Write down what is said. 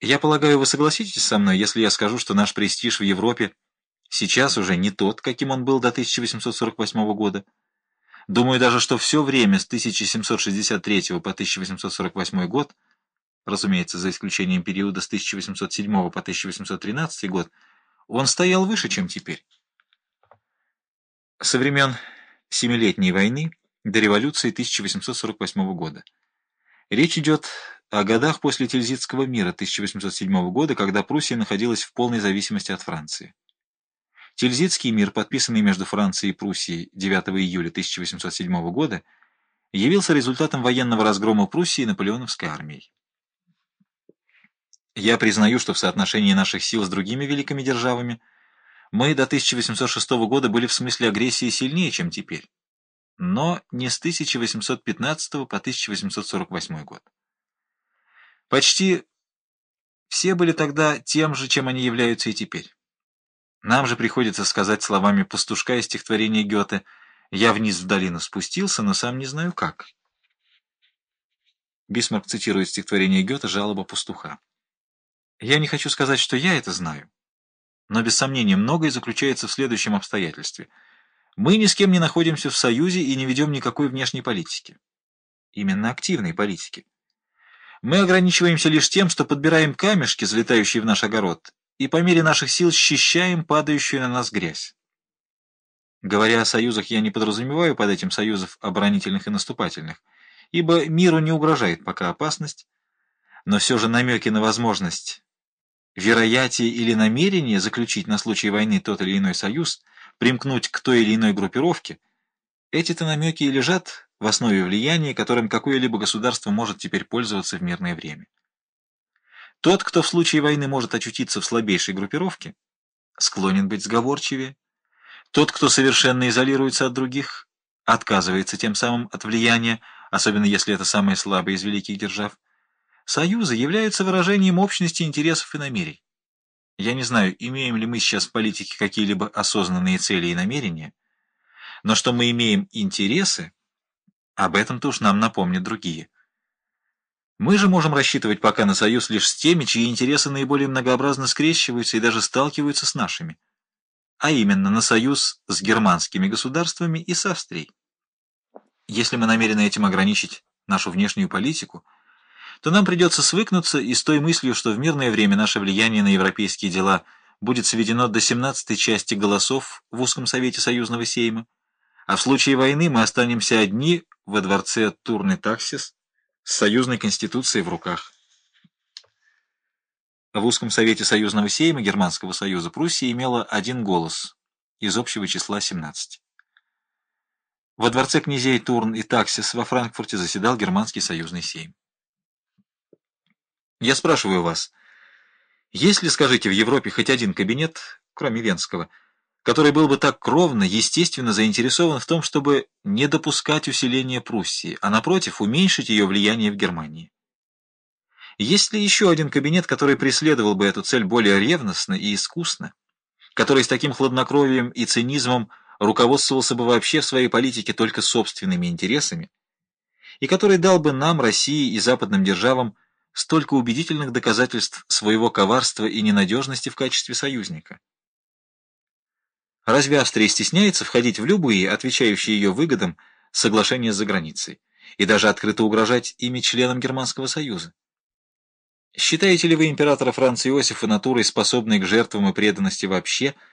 Я полагаю, вы согласитесь со мной, если я скажу, что наш престиж в Европе сейчас уже не тот, каким он был до 1848 года. Думаю даже, что все время с 1763 по 1848 год, разумеется, за исключением периода с 1807 по 1813 год, он стоял выше, чем теперь. Со времен Семилетней войны до революции 1848 года. Речь идет о годах после Тильзитского мира 1807 года, когда Пруссия находилась в полной зависимости от Франции. Тильзитский мир, подписанный между Францией и Пруссией 9 июля 1807 года, явился результатом военного разгрома Пруссии наполеоновской армией. Я признаю, что в соотношении наших сил с другими великими державами мы до 1806 года были в смысле агрессии сильнее, чем теперь, но не с 1815 по 1848 год. Почти все были тогда тем же, чем они являются и теперь. Нам же приходится сказать словами пастушка из стихотворения Гёте «Я вниз в долину спустился, но сам не знаю как». Бисмарк цитирует стихотворение Гёте «Жалоба пастуха». Я не хочу сказать, что я это знаю, но без сомнения многое заключается в следующем обстоятельстве. Мы ни с кем не находимся в союзе и не ведем никакой внешней политики. Именно активной политики. Мы ограничиваемся лишь тем, что подбираем камешки, залетающие в наш огород, и по мере наших сил счищаем падающую на нас грязь. Говоря о союзах, я не подразумеваю под этим союзов оборонительных и наступательных, ибо миру не угрожает пока опасность, но все же намеки на возможность, вероятие или намерение заключить на случай войны тот или иной союз, примкнуть к той или иной группировке, эти-то намеки и лежат в основе влияния, которым какое-либо государство может теперь пользоваться в мирное время. Тот, кто в случае войны может очутиться в слабейшей группировке, склонен быть сговорчивее. Тот, кто совершенно изолируется от других, отказывается тем самым от влияния, особенно если это самая слабая из великих держав. Союзы являются выражением общности интересов и намерений. Я не знаю, имеем ли мы сейчас в политике какие-либо осознанные цели и намерения, но что мы имеем интересы, об этом-то уж нам напомнят другие. Мы же можем рассчитывать пока на союз лишь с теми, чьи интересы наиболее многообразно скрещиваются и даже сталкиваются с нашими, а именно на союз с германскими государствами и с Австрией. Если мы намерены этим ограничить нашу внешнюю политику, то нам придется свыкнуться и с той мыслью, что в мирное время наше влияние на европейские дела будет сведено до 17-й части голосов в узком совете союзного сейма, а в случае войны мы останемся одни во дворце Турный Таксис с союзной конституцией в руках. В узком совете союзного сейма Германского союза Пруссия имела один голос из общего числа 17. Во дворце князей Турн и Таксис во Франкфурте заседал Германский союзный сейм. Я спрашиваю вас, есть ли, скажите, в Европе хоть один кабинет, кроме Венского, который был бы так кровно, естественно заинтересован в том, чтобы не допускать усиления Пруссии, а напротив уменьшить ее влияние в Германии. Есть ли еще один кабинет, который преследовал бы эту цель более ревностно и искусно, который с таким хладнокровием и цинизмом руководствовался бы вообще в своей политике только собственными интересами, и который дал бы нам, России и западным державам, столько убедительных доказательств своего коварства и ненадежности в качестве союзника? Разве Австрия стесняется входить в любые, отвечающие ее выгодам, соглашения за границей, и даже открыто угрожать ими членам Германского союза? Считаете ли вы императора Франца Иосифа натурой, способной к жертвам и преданности вообще –